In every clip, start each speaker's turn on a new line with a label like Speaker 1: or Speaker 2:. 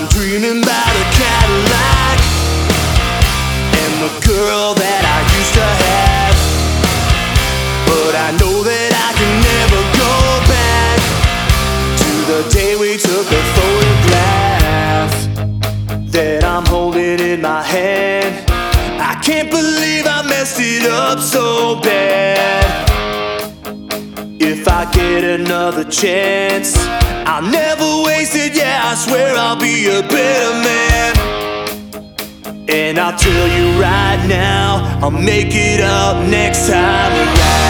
Speaker 1: I'm dreaming about a Cadillac and the girl that I used to have. But I know that I can never go back to the day we took a photograph that I'm holding in my hand. I can't believe I messed it up so bad. If I get another chance, I'll never waste it, yeah, I swear. I'll be a better man. And I'll tell you right now, I'll make it up next time around.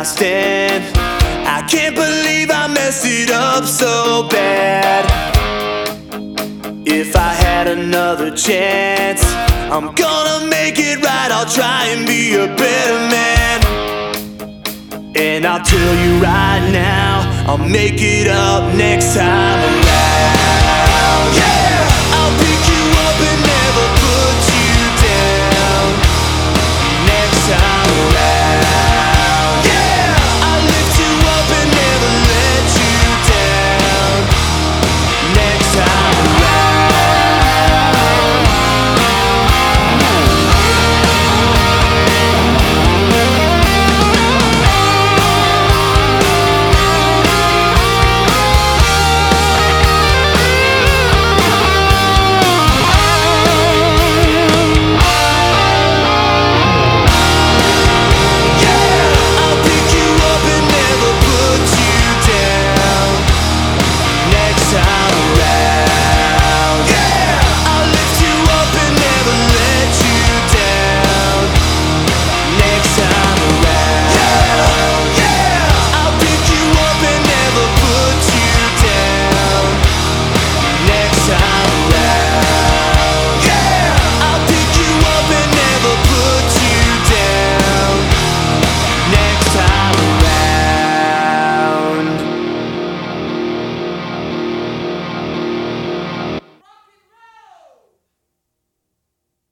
Speaker 1: I stand. I can't believe I messed it up so bad. If I had another chance, I'm gonna make it right. I'll try and be a better man. And I'll tell you right now, I'll make it up next.